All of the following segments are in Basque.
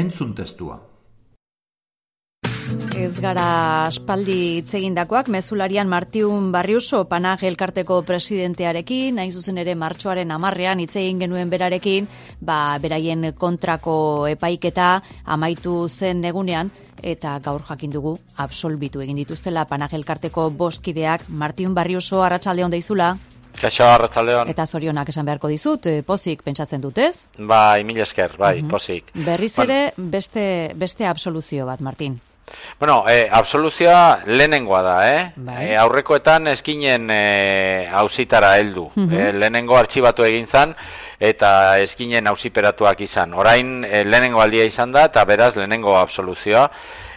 Entzun testua. Ez gara aspaldi hitz egindakoak mezularian Martiun Barriuso Panaj elkarteko presidentearekin, hain zuzen ere martxoaren amarrean hitz egin genuen berarekin, ba, beraien kontrako epaiketa amaitu zen egunean, eta gaur jakin dugu absolbitu egin dituztela Panaj elkarteko boskideak Martiun Barriuso arratsalde deizula. Kaixo, arratzaldeon. Eta zorionak esan beharko dizut, eh, pozik pentsatzen dutez? Bai, mil esker, bai, mm pozik. Berriz ere, beste, beste absoluzio bat, Martin. Bueno, eh, absoluzioa lehenengoa da, eh? Bai. eh aurrekoetan eskinen eh, hausitara heldu. Mhm. eh, lehenengo artxibatu egin zan, eta eskinen hausiperatuak izan. Orain, eh, lehenengo aldia izan da, eta beraz, lehenengo absoluzioa.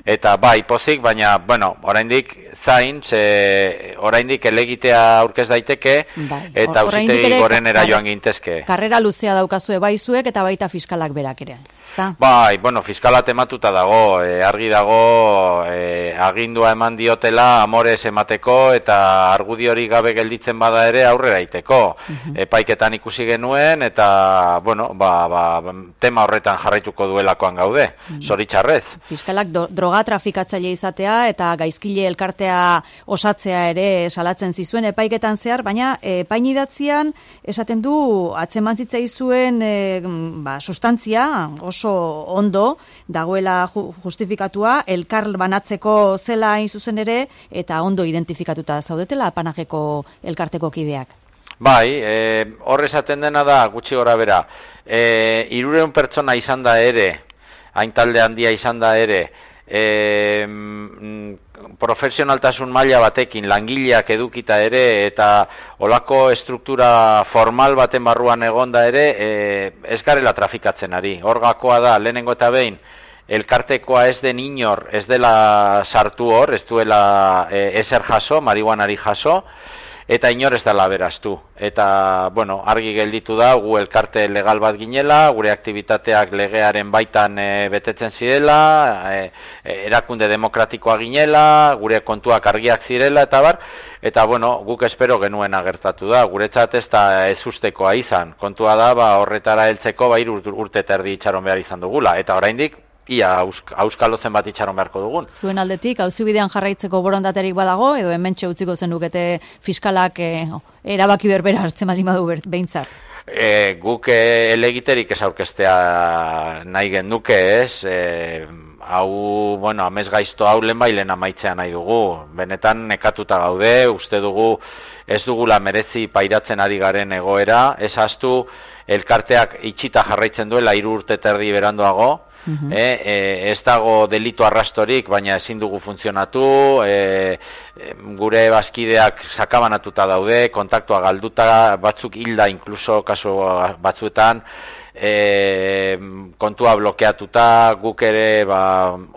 Eta bai, pozik, baina, bueno, oraindik zain, ze oraindik elegitea aurkez daiteke, Bai. eta Or- auzitegi ere gorenera kar- joan gintezke. Karrera luzea daukazue bai zuek eta baita fiskalak berak ere. Ezta? Bai, bueno, fiskala tematuta dago, e, argi dago, e, agindua eman diotela amores emateko eta argudiorik gabe gelditzen bada ere aurrera iteko. Epaiketan ikusi genuen eta, bueno, ba, ba, tema horretan jarraituko duelakoan gaude, zoritxarrez. Fiskalak do, droga trafikatzaile izatea eta gaizkile elkartea osatzea ere salatzen zizuen epaiketan zehar, baina epainidatzian esaten du atzeman zitzaizuen e, ba, sustantzia oso ondo dagoela ju, justifikatua elkar banatzeko zela hain zuzen ere eta ondo identifikatuta zaudetela panajeko elkarteko kideak. Bai, e, hor esaten dena da gutxi gora bera. E, irureun pertsona izan da ere, hain talde handia izan da ere, e, mm, profesionaltasun maila batekin langileak edukita ere eta olako estruktura formal baten barruan egonda ere e, ez garela trafikatzen ari. Hor gakoa da, lehenengo eta behin, elkartekoa ez den inor, ez dela sartu hor, ez duela e, ezer jaso, marihuanari jaso, eta inor ez dela beraztu. Eta, bueno, argi gelditu da, gu elkarte legal bat ginela, gure aktivitateak legearen baitan e, betetzen zirela, e, erakunde demokratikoa ginela, gure kontuak argiak zirela, eta bar, eta, bueno, guk espero genuen agertatu da, guretzat ez da ez ustekoa izan. Kontua da, ba, horretara heltzeko, ba, hiru urte terdi itxaron behar izan dugula, eta oraindik, ia ausk, auskalo zenbat itxaron beharko dugun. Zuen aldetik, auzibidean jarraitzeko borondaterik badago, edo hementxe utziko zenukete fiskalak e, erabaki berbera hartzen baldin badu behintzat. E, guk e, elegiterik ez aurkestea nahi genduke ez, e, hau, bueno, amez gaizto hau lehen bailen amaitzea nahi dugu. Benetan nekatuta gaude, uste dugu ez dugula merezi pairatzen ari garen egoera, ez astu elkarteak itxita jarraitzen duela hiru urte terdi beranduago, Mhm. e, e, ez dago delitu arrastorik, baina ezin dugu funtzionatu, e, gure bazkideak sakabanatuta daude, kontaktua galduta, batzuk hilda inkluso kasu batzuetan, e, kontua blokeatuta, guk ere ba,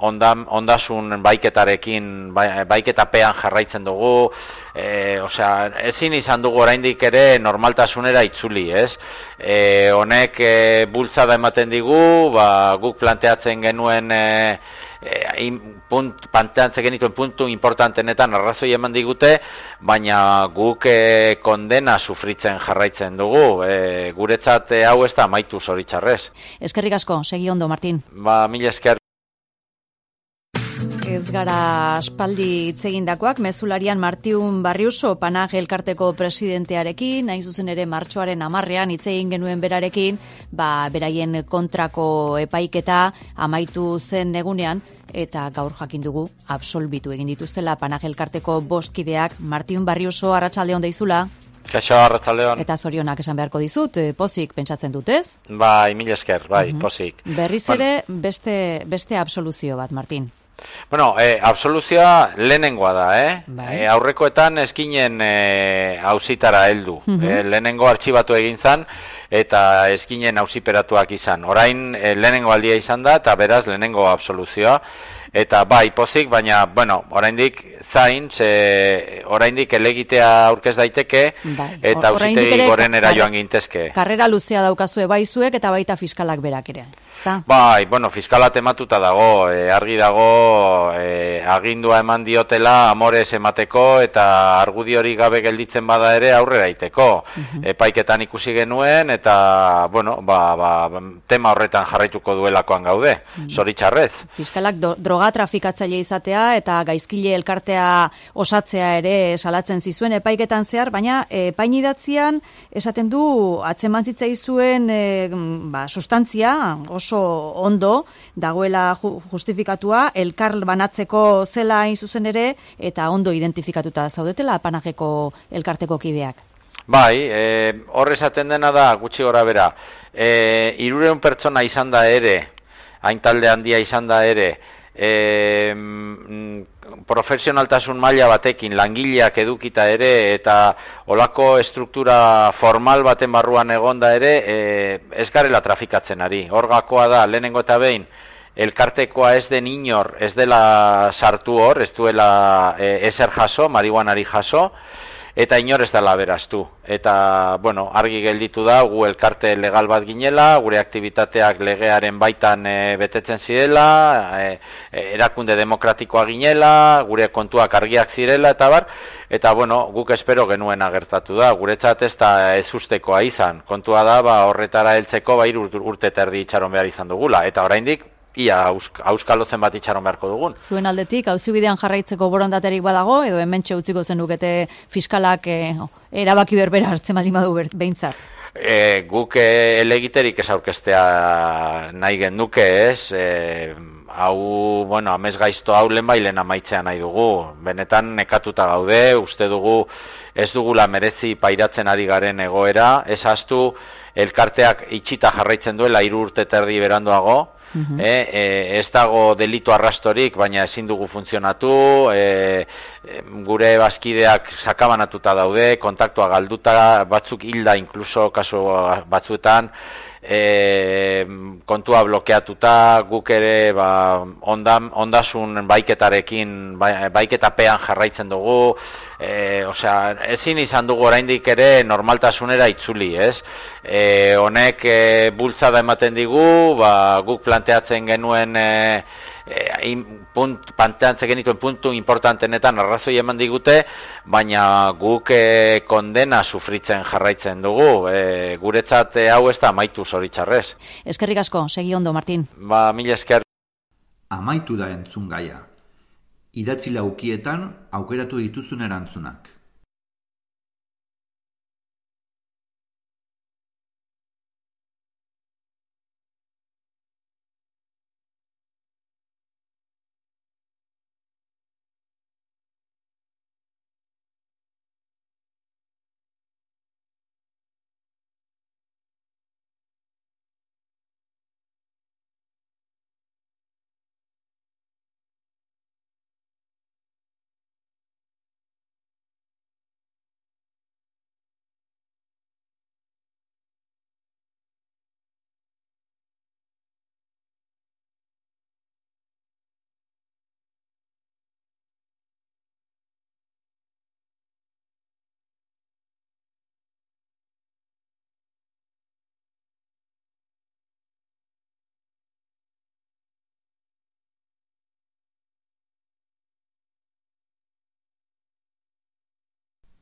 ondan, ondasun baiketarekin, bai, baiketapean jarraitzen dugu, e, osea, ezin izan dugu oraindik ere normaltasunera itzuli, ez? E, honek e, bultzada ematen digu, ba, guk planteatzen genuen e, e, in, punt, planteatzen genituen puntu importantenetan arrazoi eman digute, baina guk e, kondena sufritzen jarraitzen dugu, e, guretzat e, hau ez da maitu zoritxarrez. Eskerrik asko, segi ondo, Martin. Ba, mila esker. Ez gara aspaldi itzegindakoak, mezularian Martiun Barriuso panag elkarteko presidentearekin, nahi zuzen ere martxoaren amarrean itzegin genuen berarekin, ba, beraien kontrako epaiketa amaitu zen egunean, eta gaur jakin dugu absolbitu egin dituztela panag elkarteko boskideak Martiun Barriuso arratsalde onda izula. Kaixo, arratzaldeon. Eta zorionak esan beharko dizut, eh, pozik pentsatzen dutez? Bai, mil esker, bai, uh pozik. Berriz ere, beste, beste absoluzio bat, Martin. Bueno, eh, absoluzioa lehenengoa da, eh? Bai. eh aurrekoetan eskinen eh, hausitara heldu. Mhm. eh, lehenengo artxibatu egin zan, eta eskinen hausiperatuak izan. Orain eh, lehenengo aldia izan da, eta beraz lehenengo absoluzioa. Eta bai, pozik, baina, bueno, oraindik zain, ze oraindik elegitea aurkez daiteke, Bai. eta ere gorenera karre- joan gintezke. Karrera luzea daukazue bai eta baita fiskalak berak ere. Ezta? Bai, bueno, fiskala tematuta dago, e, argi dago, e, agindua eman diotela amores emateko eta argudiori gabe gelditzen bada ere aurrera iteko. Epaiketan ikusi genuen eta, bueno, ba, ba, tema horretan jarraituko duelakoan gaude, zoritxarrez. Fiskalak do, droga trafikatzaile izatea eta gaizkile elkartea osatzea ere salatzen zizuen epaiketan zehar, baina epainidatzian esaten du atzeman zitzaizuen e, ba, sustantzia oso ondo dagoela ju, justifikatua elkar banatzeko zela hain zuzen ere eta ondo identifikatuta zaudetela panajeko elkarteko kideak. Bai, e, hor esaten dena da, gutxi gora bera, e, irureun pertsona izan da ere, hain talde handia izan da ere, e, profesionaltasun maila batekin langileak edukita ere eta olako estruktura formal baten barruan egonda ere e, ez garela trafikatzen ari. Hor gakoa da, lehenengo eta behin, elkartekoa ez den inor, ez dela sartu hor, ez duela e, ezer jaso, marihuanari jaso, eta inor ez dela beraztu. Eta, bueno, argi gelditu da, gu elkarte legal bat ginela, gure aktivitateak legearen baitan e, betetzen zirela, e, erakunde demokratikoa ginela, gure kontuak argiak zirela, eta bar, eta, bueno, guk espero genuen agertatu da, guretzat ez da ez ustekoa izan. Kontua da, ba, horretara heltzeko, ba, hiru urte eta erdi itxaron behar izan dugula, eta oraindik ia ausk, auskalozen bat itxaron beharko dugun. Zuen aldetik, hauzi bidean jarraitzeko borondaterik badago, edo hemen utziko zenukete fiskalak e, erabaki berbera hartzen baldin badu behintzat. E, guk e, elegiterik ez aurkestea nahi genduke ez, e, hau, bueno, amez gaizto hau lehen bailen amaitzea nahi dugu. Benetan nekatuta gaude, uste dugu ez dugula merezi pairatzen ari garen egoera, ez astu elkarteak itxita jarraitzen duela hiru urte terdi beranduago, Mhm. e, e, ez dago delitu arrastorik, baina ezin dugu funtzionatu, e, gure bazkideak sakabanatuta daude, kontaktua galduta, batzuk hilda inkluso kasu batzuetan, e, kontua blokeatuta, guk ere ba, ondan, ondasun baiketarekin, bai, baiketapean jarraitzen dugu, e, osea, ezin izan dugu oraindik ere normaltasunera itzuli, ez? E, honek e, bultzada ematen digu, ba, guk planteatzen genuen e, e, punt, planteatzen genituen puntu importantenetan arrazoi eman digute, baina guk e, kondena sufritzen jarraitzen dugu, e, guretzat e, hau ez da amaitu zoritxarrez. Eskerrik asko, segi ondo, Martin. Ba, mila esker. Amaitu da entzun gaia. Idatzi laukietan aukeratu dituzun erantzunak.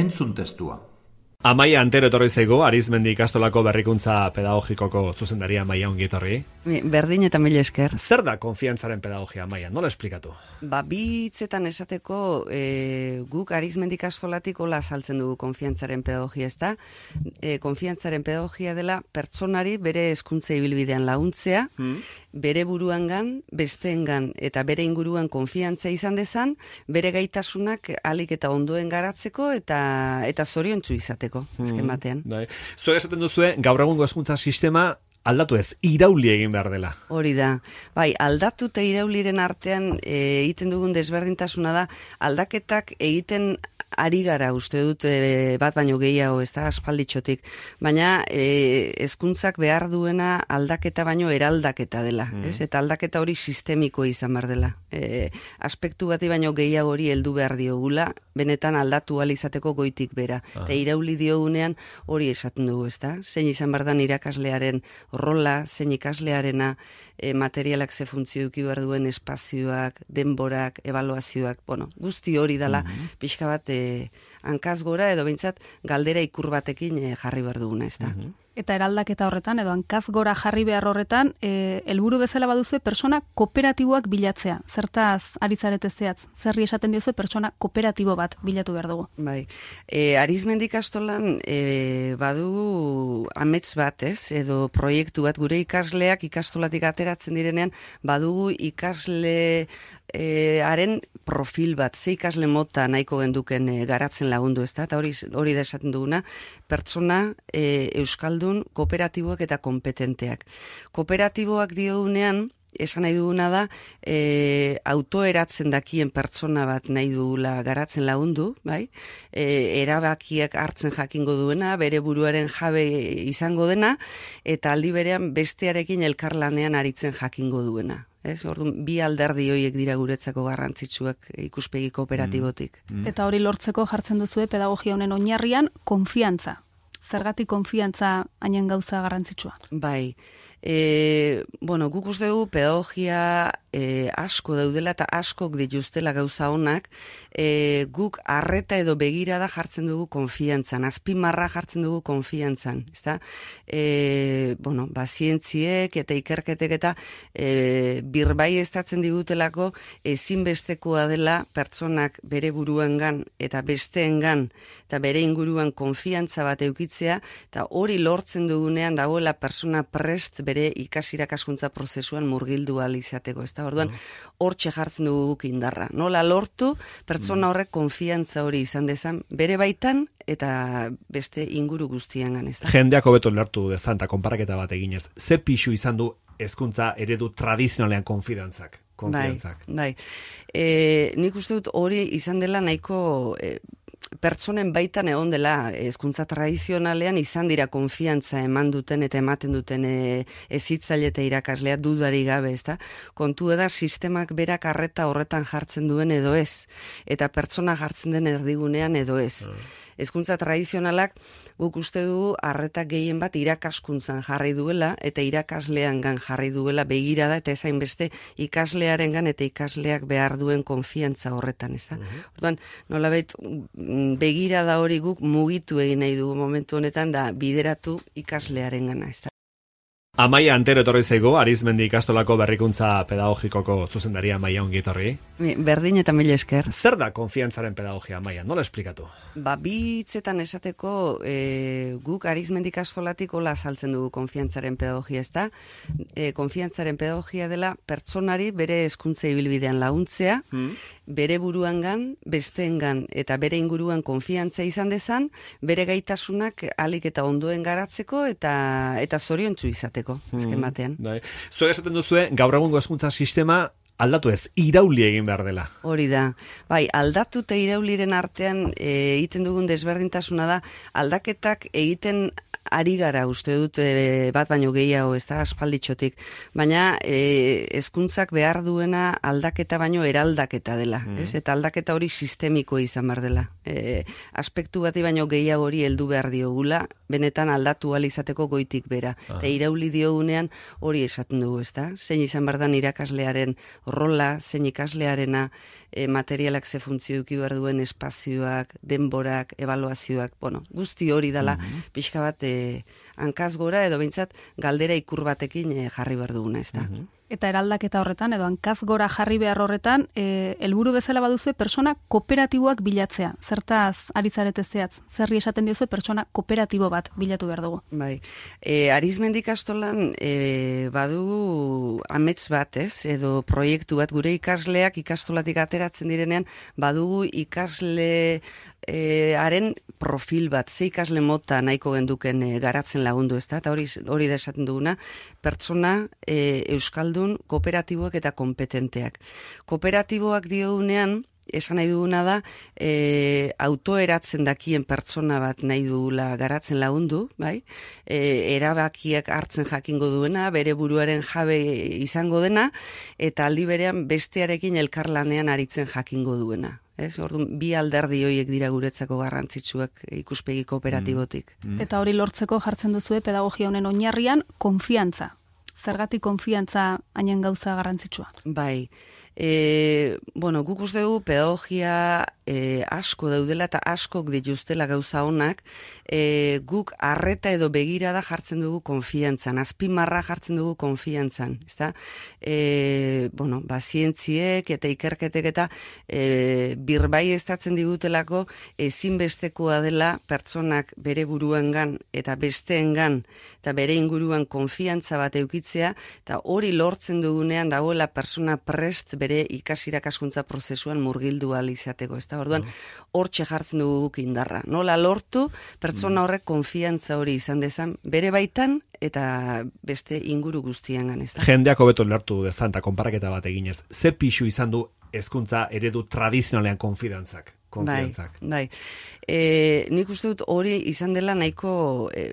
Entzun testua. Amaia antero etorri zaigu, Arizmendi ikastolako berrikuntza pedagogikoko zuzendaria Amaia ongi etorri. Berdin eta mila esker. Zer da konfiantzaren pedagogia, Amaia? Nola esplikatu? Ba, bi hitzetan esateko e, guk Arizmendi ikastolatik hola saltzen dugu konfiantzaren pedagogia, ez da? E, konfiantzaren pedagogia dela pertsonari bere hezkuntza ibilbidean launtzea, hmm. bere buruangan, besteengan eta bere inguruan konfiantza izan dezan, bere gaitasunak alik eta ondoen garatzeko eta eta zoriontsu izateko egiteko, azken mm, batean. Bai. Zuek esaten duzue, gaur egungo hezkuntza sistema aldatu ez, irauli egin behar dela. Hori da. Bai, aldatu eta irauliren artean e, egiten dugun desberdintasuna da, aldaketak egiten ari gara uste dut e, bat baino gehiago ez da aspalditxotik, baina e, ezkuntzak behar duena aldaketa baino eraldaketa dela, mm. ez? Eta aldaketa hori sistemiko izan behar dela. E, aspektu bati baino gehiago hori heldu behar diogula, benetan aldatu izateko goitik bera. Ah. Eta irauli diogunean hori esaten dugu, ez da? Zein izan behar irakaslearen rola, zein ikaslearena, e, materialak ze funtzio duki behar duen espazioak, denborak, evaluazioak, bueno, guzti hori dela, mm pixka bat e, hankaz gora edo behintzat galdera ikur batekin e, jarri behar duguna, ez da. Mhm eta eraldaketa horretan, edo hankaz gora jarri behar horretan, e, helburu bezala baduzu persona kooperatiboak bilatzea. Zertaz, arizarete zehatz, zerri esaten diozu pertsona kooperatibo bat bilatu behar dugu. Bai, e, arizmendik astolan e, badu amets bat, ez, edo proiektu bat gure ikasleak ikastolatik ateratzen direnean, badugu ikasle haren profil bat, ze ikasle mota nahiko genduken e, garatzen lagundu, ez da? Eta hori, hori da esaten duguna, pertsona e, euskaldun kooperatiboak eta kompetenteak. Kooperatiboak diounean, esan nahi duguna da, e, autoeratzen dakien pertsona bat nahi dugula garatzen lagundu, bai? E, erabakiak hartzen jakingo duena, bere buruaren jabe izango dena, eta aldi berean bestearekin elkarlanean aritzen jakingo duena. Ez, orduan, bi alderdi horiek dira guretzako garrantzitsuak ikuspegi kooperatibotik. Mm. Mm. Eta hori lortzeko jartzen duzue pedagogia honen oinarrian konfiantza. Zergatik konfiantza hainen gauza garrantzitsua? Bai, e, bueno, guk uste dugu pedagogia e, asko daudela eta askok dituztela gauza honak, e, guk arreta edo begira da jartzen dugu konfiantzan, azpimarra jartzen dugu konfiantzan, ezta? E, bueno, ba, zientziek eta ikerketek eta e, birbai estatzen digutelako ezinbestekoa dela pertsonak bere buruengan eta besteengan eta bere inguruan konfiantza bat eukitzea eta hori lortzen dugunean dagoela persona prest bere ikasirakaskuntza prozesuan murgildu izateko, ez da? Orduan, hortxe jartzen dugu guk indarra. Nola lortu, pertsona mm. horrek konfiantza hori izan dezan, bere baitan eta beste inguru guztian gan, ez da? Jendeak hobeto lertu dezan, eta konparaketa bat eginez, ze pixu izan du hezkuntza eredu tradizionalean konfidantzak? Konfiantzak. Bai, bai. E, nik uste dut hori izan dela nahiko e, pertsonen baitan egon dela hezkuntza tradizionalean izan dira konfiantza eman duten eta ematen duten e, ezitzaile eta irakaslea dudari gabe, ezta? Kontu da sistemak berak arreta horretan jartzen duen edo ez eta pertsona jartzen den erdigunean edo ez. Ah hezkuntza tradizionalak guk uste dugu harreta gehien bat irakaskuntzan jarri duela eta irakasleangan jarri duela begirada eta ezain beste ikaslearengan eta ikasleak behar duen konfiantza horretan, ez da? Uh -huh. Orduan, nolabait mm, begirada hori guk mugitu egin nahi dugu momentu honetan da bideratu ikaslearengana, ez da? Amaia antero etorri zaigu, Arizmendi ikastolako berrikuntza pedagogikoko zuzendaria Amaia ongi etorri. Berdin eta mila esker. Zer da konfiantzaren pedagogia, Amaia? Nola esplikatu? Ba, bi hitzetan esateko e, guk Arizmendi ikastolatik hola saltzen dugu konfiantzaren pedagogia, ez da? E, konfiantzaren pedagogia dela pertsonari bere hezkuntza ibilbidean launtzea, hmm bere buruangan, besteengan eta bere inguruan konfiantza izan dezan, bere gaitasunak alik eta ondoen garatzeko eta eta zoriontsu izateko, azken hmm, batean. Bai. Zuek esaten duzue, gaur egungo hezkuntza sistema aldatu ez, irauli egin behar dela. Hori da. Bai, aldatu eta irauliren artean e, egiten dugun desberdintasuna da, aldaketak egiten ari gara uste dut e, bat baino gehiago, ez da aspalditxotik, baina e, ezkuntzak behar duena aldaketa baino eraldaketa dela, mm. ez? Eta aldaketa hori sistemiko izan behar dela. E, aspektu bati baino gehiago hori heldu behar diogula, benetan aldatu izateko goitik bera. Ah. Eta irauli diogunean hori esaten dugu, ez da? Zein izan behar irakaslearen rola, zein ikaslearena, e, materialak ze funtzio behar duen espazioak, denborak, evaluazioak, bueno, guzti hori dela, mm pixka bat e, hankaz gora edo behintzat galdera ikur batekin e, jarri behar duguna, ez da. Mhm eta eraldaketa horretan, edo hankaz gora jarri behar horretan, e, helburu bezala baduzu persona kooperatiboak bilatzea. Zertaz, arizarete zehatz, zerri esaten diozu persona kooperatibo bat bilatu behar dugu. Bai, e, arizmendik astolan e, badugu amets bat, ez, edo proiektu bat gure ikasleak ikastolatik ateratzen direnean, badugu ikasle e, haren profil bat, ze ikasle mota nahiko genduken e, garatzen lagundu, ez da, eta hori, hori da esaten duguna, pertsona e, euskaldun kooperatiboak eta kompetenteak. Kooperatiboak diounean, esan nahi duguna da, e, autoeratzen dakien pertsona bat nahi dugula garatzen lagundu, bai? E, erabakiak hartzen jakingo duena, bere buruaren jabe izango dena, eta aldi berean bestearekin elkarlanean aritzen jakingo duena. Ez, orduan, bi alderdi horiek dira guretzako garrantzitsuak ikuspegi kooperatibotik. Mm. Mm. Eta hori lortzeko jartzen duzue pedagogia honen oinarrian konfiantza. Zergatik konfiantza hainen gauza garrantzitsua? Bai, E, bueno, guk uste dugu pedagogia e, asko daudela eta askok dituztela gauza honak, e, guk arreta edo begirada jartzen dugu konfiantzan, azpimarra jartzen dugu konfiantzan, ezta? E, bueno, ba, zientziek eta ikerketek eta e, birbai estatzen digutelako ezinbestekoa dela pertsonak bere buruengan eta besteengan eta bere inguruan konfiantza bat eukitzea eta hori lortzen dugunean dagoela persona prest bere ikasirakaskuntza prozesuan murgildu izateko, ez da? Orduan, hortxe jartzen dugu guk indarra. Nola lortu, pertsona mm. horrek konfiantza hori izan dezan, bere baitan eta beste inguru guztian gan, ez da? Jendeak hobeto lertu dezan, eta konparaketa bat eginez, ze pixu izan du hezkuntza eredu tradizionalean konfidantzak? Konfiantzak. Bai, bai. E, nik uste dut hori izan dela nahiko e,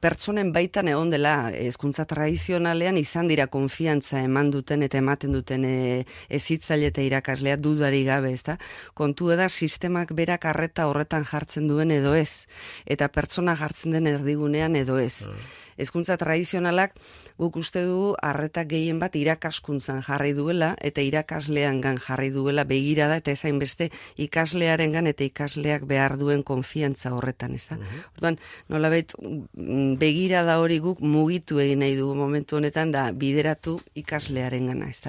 pertsonen baitan egon dela hezkuntza tradizionalean izan dira konfiantza eman duten eta ematen duten e, ezitzaile eta irakaslea dudari gabe, ezta? Kontu da sistemak berak arreta horretan jartzen duen edo ez eta pertsona jartzen den erdigunean edo ez. Mm hezkuntza tradizionalak guk uste dugu harreta gehien bat irakaskuntzan jarri duela eta irakasleangan jarri duela begirada eta ezain beste ikaslearengan eta ikasleak behar duen konfiantza horretan, ez da? Mhm. Orduan, nola bet, mm, begirada hori guk mugitu egin nahi dugu momentu honetan da bideratu ikaslearengana, ez da?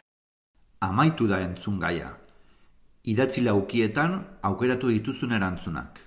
Amaitu da entzun gaia. Idatzi laukietan aukeratu dituzun erantzunak.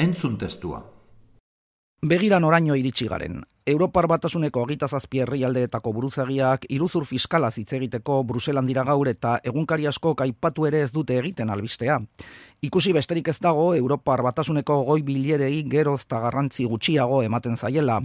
Entzun testua. Begiran oraino iritsi garen. Europar batasuneko agita zazpi herrialdeetako buruzagiak iruzur fiskala hitz egiteko Bruselan dira gaur eta egunkari asko kaipatu ere ez dute egiten albistea. Ikusi besterik ez dago Europar batasuneko goi bilerei geroz eta garrantzi gutxiago ematen zaiela.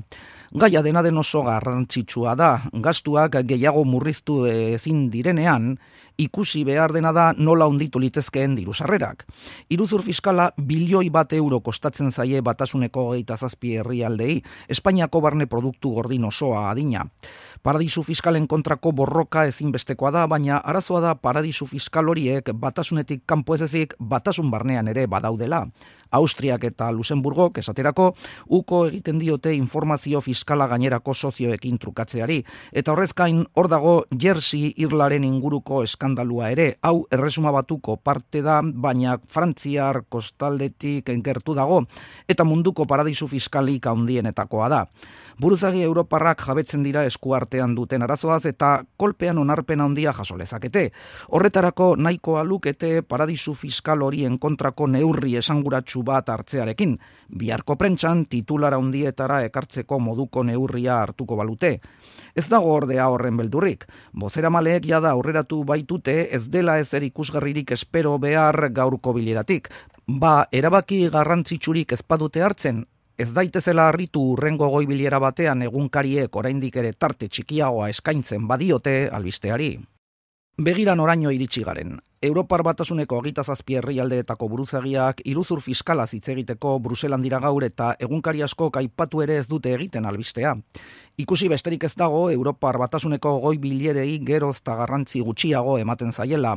Gaia dena den oso garrantzitsua da, gastuak gehiago murriztu ezin direnean, ikusi behar dena da nola onditu litezkeen diru sarrerak. Iruzur fiskala bilioi bat euro kostatzen zaie batasuneko geita zazpi herrialdei, Espainiako barne produktu gordin osoa adina. Paradisu fiskalen kontrako borroka ezinbestekoa da, baina arazoa da paradisu fiskal horiek batasunetik kanpo ez ezik batasun barnean ere badaudela. Austriak eta Luxemburgok esaterako uko egiten diote informazio fiskala gainerako sozioekin trukatzeari. Eta horrezkain hor dago Jersey Irlaren inguruko eskandalua ere, hau erresuma batuko parte da, baina Frantziar kostaldetik enkertu dago, eta munduko paradisu fiskalik handienetakoa da. Buruzagi Europarrak jabetzen dira eskuartean duten arazoaz eta kolpean onarpen handia jaso lezakete. Horretarako nahikoa lukete paradisu fiskal horien kontrako neurri esanguratsu bat hartzearekin, biharko prentsan titulara handietara ekartzeko moduko neurria hartuko balute. Ez dago ordea horren beldurrik. Bozera maleek jada aurreratu baitute ez dela ezer ikusgarririk espero behar gaurko bileratik. Ba, erabaki garrantzitsurik ezpadute hartzen, ez daitezela harritu urrengo goibilera batean egunkariek oraindik ere tarte txikiagoa eskaintzen badiote albisteari. Begiran oraino iritsi garen. Europar batasuneko agita zazpi herrialdeetako buruzagiak iruzur fiskala hitz egiteko Bruselan dira gaur eta egunkari asko kaipatu ere ez dute egiten albistea. Ikusi besterik ez dago Europar batasuneko goi bilerei geroz eta garrantzi gutxiago ematen zaiela.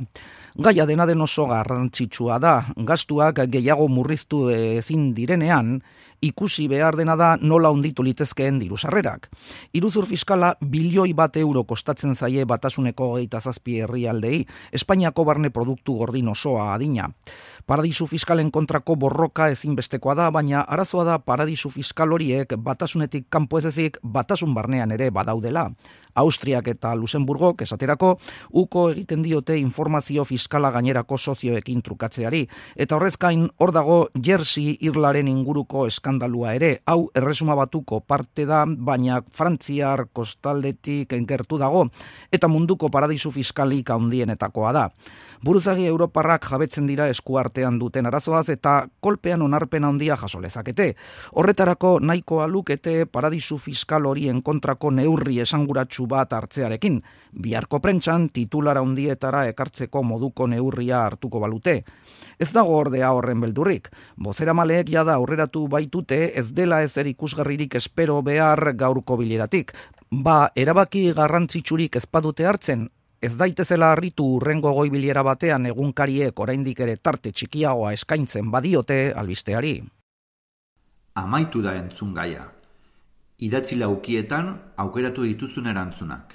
Gaia dena den oso garrantzitsua da, gastuak gehiago murriztu ezin direnean, ikusi behar dena da nola onditu litezkeen diru sarrerak. Iruzur fiskala bilioi bat euro kostatzen zaie batasuneko geita zazpi herrialdei, Espainiako barne produktu gordin osoa adina. Paradisu fiskalen kontrako borroka ezinbestekoa da, baina arazoa da paradisu fiskal horiek batasunetik kanpo ez ezik batasun barnean ere badaudela. Austriak eta Luxemburgok esaterako uko egiten diote informazio fiskala gainerako sozioekin trukatzeari. Eta horrezkain hor dago Jersey Irlaren inguruko eskandalua ere, hau erresuma batuko parte da, baina Frantziar kostaldetik enkertu dago, eta munduko paradisu fiskalik handienetakoa da. Buruzagi Europarrak jabetzen dira eskuartean duten arazoaz eta kolpean onarpen handia jaso lezakete. Horretarako nahikoa lukete paradisu fiskal horien kontrako neurri esanguratsu bat hartzearekin, biharko prentsan titulara handietara ekartzeko moduko neurria hartuko balute. Ez dago ordea horren beldurrik. Bozera maleek jada aurreratu baitute ez dela ezer ikusgarririk espero behar gaurko bileratik. Ba, erabaki garrantzitsurik ezpadute hartzen, ez daitezela harritu urrengo goibiliera batean egunkariek oraindik ere tarte txikiagoa eskaintzen badiote albisteari. Amaitu da entzun gaia idatzi laukietan aukeratu dituzun erantzunak.